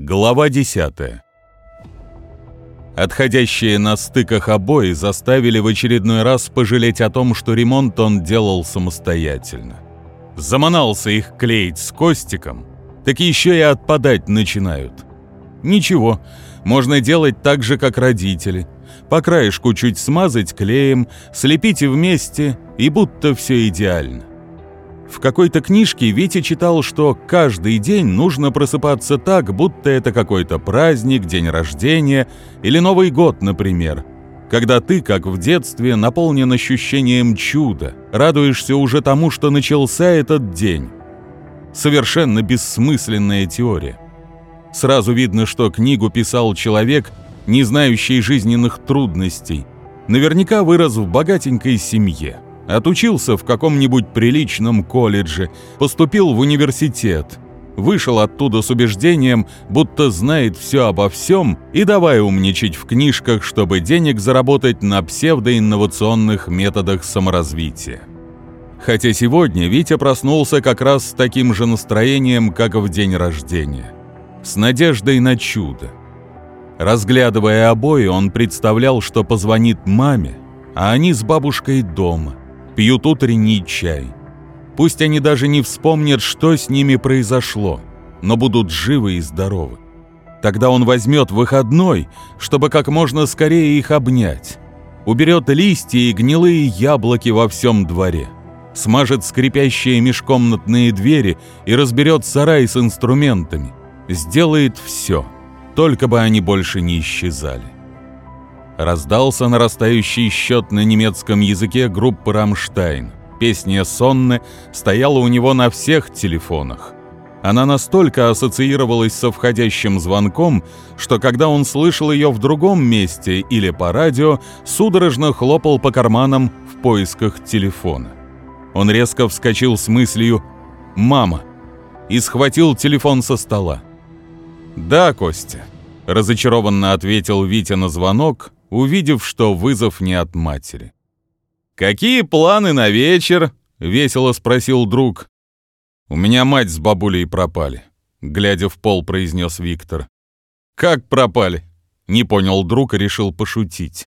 Глава 10. Отходящие на стыках обои заставили в очередной раз пожалеть о том, что ремонт он делал самостоятельно. Заманался их клеить с Костиком, так еще и отпадать начинают. Ничего, можно делать так же, как родители. По краешку чуть смазать клеем, слепите вместе, и будто все идеально. В какой-то книжке Витя читал, что каждый день нужно просыпаться так, будто это какой-то праздник, день рождения или Новый год, например. Когда ты, как в детстве, наполнен ощущением чуда, радуешься уже тому, что начался этот день. Совершенно бессмысленная теория. Сразу видно, что книгу писал человек, не знающий жизненных трудностей. Наверняка вырос в богатенькой семье. Отучился в каком-нибудь приличном колледже, поступил в университет, вышел оттуда с убеждением, будто знает все обо всем, и давай умничать в книжках, чтобы денег заработать на псевдоинновационных методах саморазвития. Хотя сегодня Витя проснулся как раз с таким же настроением, как в день рождения. С надеждой на чудо. Разглядывая обои, он представлял, что позвонит маме, а они с бабушкой дома – пьют утренний чай. Пусть они даже не вспомнят, что с ними произошло, но будут живы и здоровы. Тогда он возьмет выходной, чтобы как можно скорее их обнять. Уберет листья и гнилые яблоки во всем дворе. Смажет скрипящие межкомнатные двери и разберет сарай с инструментами. Сделает все, только бы они больше не исчезали. Раздался нарастающий счет на немецком языке группы «Рамштайн». Песня «Сонны» стояла у него на всех телефонах. Она настолько ассоциировалась со входящим звонком, что когда он слышал ее в другом месте или по радио, судорожно хлопал по карманам в поисках телефона. Он резко вскочил с мыслью «Мама!» и схватил телефон со стола. «Да, Костя», — разочарованно ответил Витя на звонок, увидев, что вызов не от матери. «Какие планы на вечер?» — весело спросил друг. «У меня мать с бабулей пропали», — глядя в пол, произнес Виктор. «Как пропали?» — не понял друг и решил пошутить.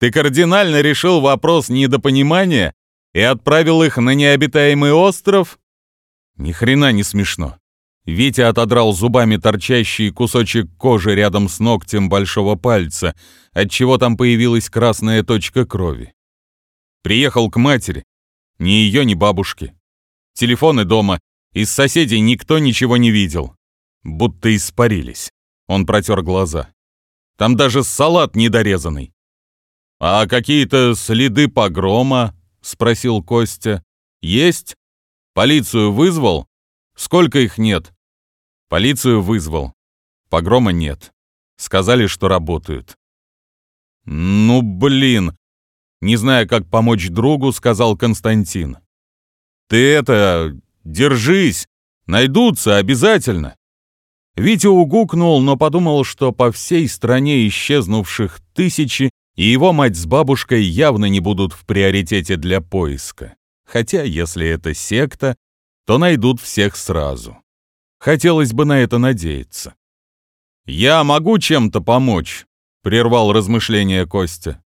«Ты кардинально решил вопрос недопонимания и отправил их на необитаемый остров?» «Ни хрена не смешно», Витя отодрал зубами торчащий кусочек кожи рядом с ногтем большого пальца, отчего там появилась красная точка крови. Приехал к матери. Ни ее, ни бабушки. Телефоны дома. Из соседей никто ничего не видел. Будто испарились. Он протер глаза. Там даже салат недорезанный. «А какие-то следы погрома?» — спросил Костя. «Есть? Полицию вызвал? Сколько их нет?» Полицию вызвал. Погрома нет. Сказали, что работают. «Ну, блин!» Не зная, как помочь другу, сказал Константин. «Ты это... держись! Найдутся обязательно!» Витя угукнул, но подумал, что по всей стране исчезнувших тысячи, и его мать с бабушкой явно не будут в приоритете для поиска. Хотя, если это секта, то найдут всех сразу. Хотелось бы на это надеяться. «Я могу чем-то помочь», — прервал размышления Костя.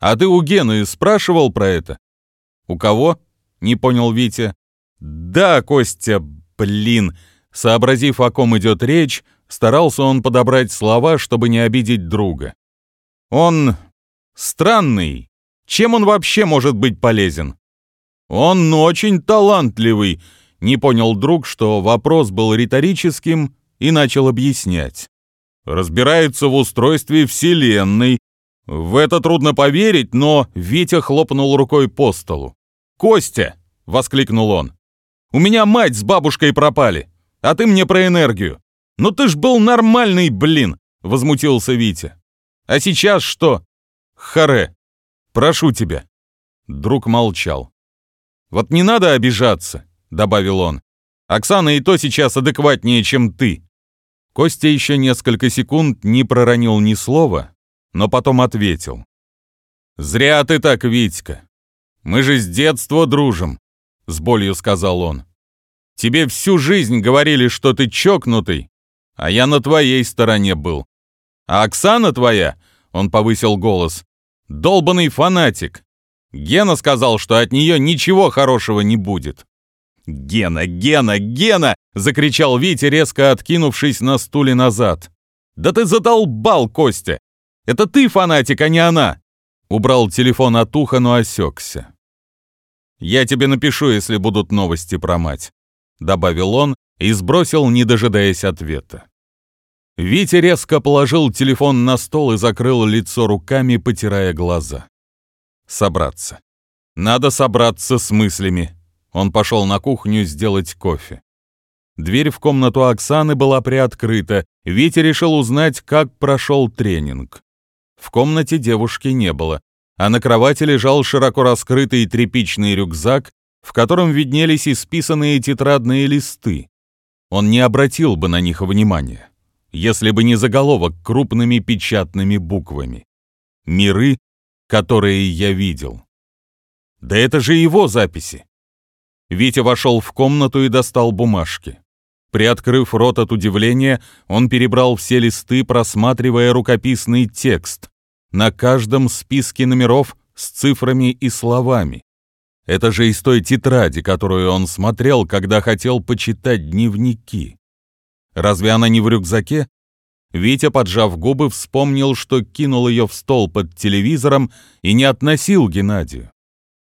«А ты у Гены спрашивал про это?» «У кого?» — не понял Витя. «Да, Костя, блин!» Сообразив, о ком идет речь, старался он подобрать слова, чтобы не обидеть друга. «Он странный. Чем он вообще может быть полезен?» «Он очень талантливый», не понял друг, что вопрос был риторическим, и начал объяснять. Разбирается в устройстве Вселенной. В это трудно поверить, но Витя хлопнул рукой по столу. «Костя!» — воскликнул он. «У меня мать с бабушкой пропали, а ты мне про энергию. Ну ты ж был нормальный, блин!» — возмутился Витя. «А сейчас что?» «Харе, прошу тебя». Друг молчал. «Вот не надо обижаться. — добавил он. «Оксана и то сейчас адекватнее, чем ты». Костя еще несколько секунд не проронил ни слова, но потом ответил. «Зря ты так, Витька. Мы же с детства дружим», — с болью сказал он. «Тебе всю жизнь говорили, что ты чокнутый, А я на твоей стороне был. А Оксана твоя, он повысил голос, долбанный фанатик. Гена сказал, что от нее ничего хорошего не будет. «Гена, Гена, Гена!» — закричал Витя, резко откинувшись на стуле назад. «Да ты задолбал, Костя! Это ты фанатик, а не она!» Убрал телефон от уха, но осекся. «Я тебе напишу, если будут новости про мать», — добавил он и сбросил, не дожидаясь ответа. Витя резко положил телефон на стол и закрыл лицо руками, потирая глаза. «Собраться. Надо собраться с мыслями». Он пошел на кухню сделать кофе. Дверь в комнату Оксаны была приоткрыта. Витя решил узнать, как прошел тренинг. В комнате девушки не было, а на кровати лежал широко раскрытый тряпичный рюкзак, в котором виднелись исписанные тетрадные листы. Он не обратил бы на них внимания, если бы не заголовок крупными печатными буквами. «Миры, которые я видел». Да это же его записи. Витя вошел в комнату и достал бумажки. Приоткрыв рот от удивления, он перебрал все листы, просматривая рукописный текст. На каждом списке номеров с цифрами и словами. Это же из той тетради, которую он смотрел, когда хотел почитать дневники. Разве она не в рюкзаке? Витя, поджав губы, вспомнил, что кинул ее в стол под телевизором и не относил Геннадию.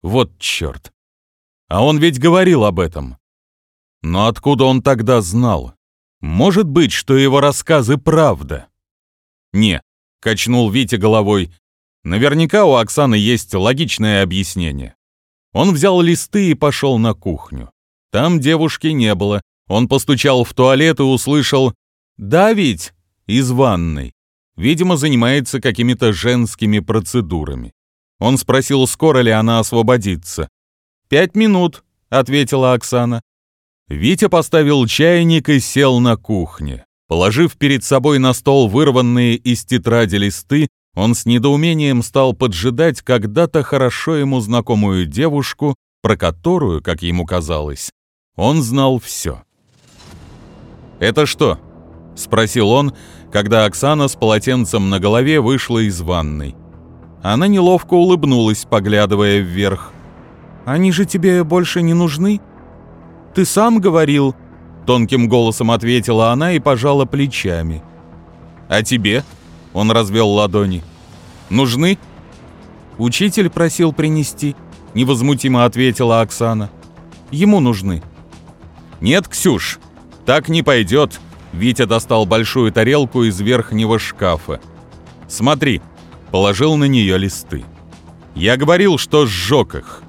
Вот черт. А он ведь говорил об этом. Но откуда он тогда знал? Может быть, что его рассказы правда? Не, качнул Витя головой. Наверняка у Оксаны есть логичное объяснение. Он взял листы и пошел на кухню. Там девушки не было. Он постучал в туалет и услышал «Да ведь!» из ванной. Видимо, занимается какими-то женскими процедурами. Он спросил, скоро ли она освободится. «Пять минут», — ответила Оксана. Витя поставил чайник и сел на кухне. Положив перед собой на стол вырванные из тетради листы, он с недоумением стал поджидать когда-то хорошо ему знакомую девушку, про которую, как ему казалось, он знал все. «Это что?» — спросил он, когда Оксана с полотенцем на голове вышла из ванной. Она неловко улыбнулась, поглядывая вверх. «Они же тебе больше не нужны?» «Ты сам говорил», — тонким голосом ответила она и пожала плечами. «А тебе?» — он развел ладони. «Нужны?» «Учитель просил принести», — невозмутимо ответила Оксана. «Ему нужны». «Нет, Ксюш, так не пойдет», — Витя достал большую тарелку из верхнего шкафа. «Смотри», — положил на нее листы. «Я говорил, что сжег их».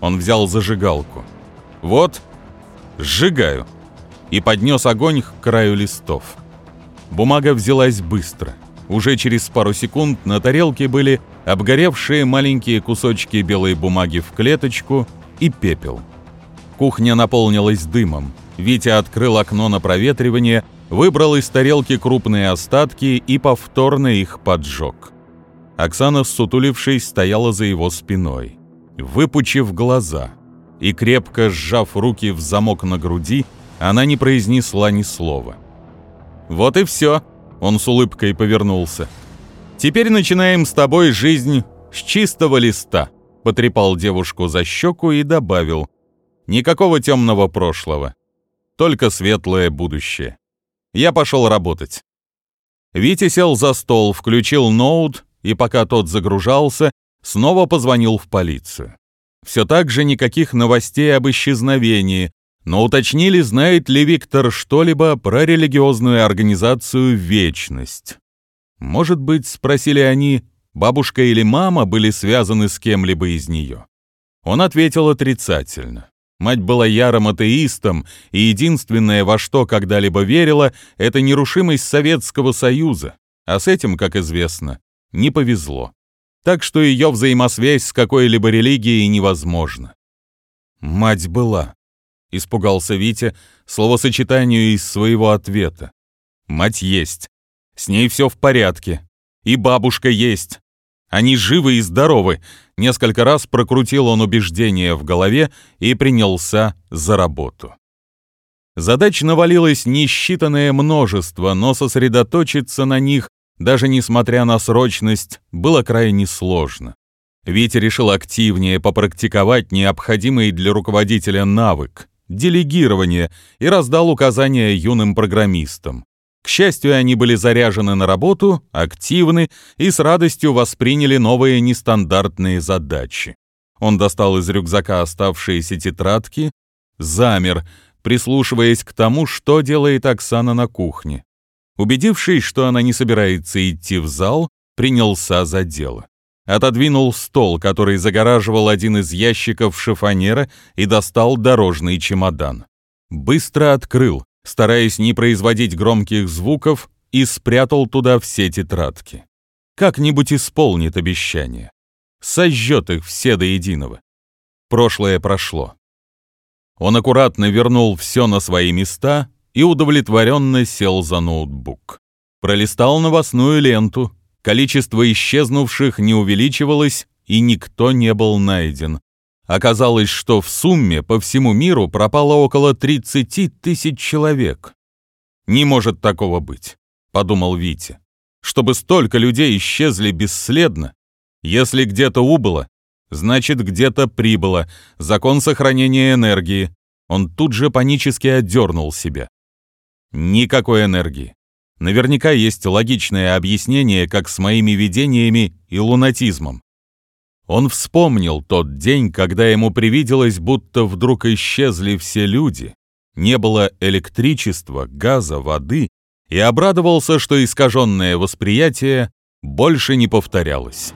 Он взял зажигалку. «Вот, сжигаю». И поднес огонь к краю листов. Бумага взялась быстро. Уже через пару секунд на тарелке были обгоревшие маленькие кусочки белой бумаги в клеточку и пепел. Кухня наполнилась дымом. Витя открыл окно на проветривание, выбрал из тарелки крупные остатки и повторно их поджег. Оксана, сутулившись, стояла за его спиной выпучив глаза и крепко сжав руки в замок на груди, она не произнесла ни слова. «Вот и все», — он с улыбкой повернулся. «Теперь начинаем с тобой жизнь с чистого листа», — потрепал девушку за щеку и добавил. «Никакого темного прошлого, только светлое будущее. Я пошел работать». Витя сел за стол, включил ноут, и пока тот загружался, снова позвонил в полицию. Все так же никаких новостей об исчезновении, но уточнили, знает ли Виктор что-либо про религиозную организацию «Вечность». Может быть, спросили они, бабушка или мама были связаны с кем-либо из нее. Он ответил отрицательно. Мать была ярым атеистом, и единственное, во что когда-либо верила, это нерушимость Советского Союза, а с этим, как известно, не повезло так что ее взаимосвязь с какой-либо религией невозможна. «Мать была», — испугался Витя словосочетанию из своего ответа. «Мать есть. С ней все в порядке. И бабушка есть. Они живы и здоровы». Несколько раз прокрутил он убеждение в голове и принялся за работу. Задач навалилось несчитанное множество, но сосредоточиться на них, даже несмотря на срочность, было крайне сложно. Витя решил активнее попрактиковать необходимый для руководителя навык – делегирование, и раздал указания юным программистам. К счастью, они были заряжены на работу, активны и с радостью восприняли новые нестандартные задачи. Он достал из рюкзака оставшиеся тетрадки, замер – прислушиваясь к тому, что делает Оксана на кухне. Убедившись, что она не собирается идти в зал, принялся за дело. Отодвинул стол, который загораживал один из ящиков шифонера, и достал дорожный чемодан. Быстро открыл, стараясь не производить громких звуков, и спрятал туда все тетрадки. Как-нибудь исполнит обещание. Сожжет их все до единого. Прошлое прошло. Он аккуратно вернул все на свои места и удовлетворенно сел за ноутбук. Пролистал новостную ленту. Количество исчезнувших не увеличивалось, и никто не был найден. Оказалось, что в сумме по всему миру пропало около 30 тысяч человек. «Не может такого быть», — подумал Витя. «Чтобы столько людей исчезли бесследно, если где-то убыло, Значит, где-то прибыло. Закон сохранения энергии. Он тут же панически отдернул себя. Никакой энергии. Наверняка есть логичное объяснение, как с моими видениями и лунатизмом. Он вспомнил тот день, когда ему привиделось, будто вдруг исчезли все люди, не было электричества, газа, воды, и обрадовался, что искаженное восприятие больше не повторялось.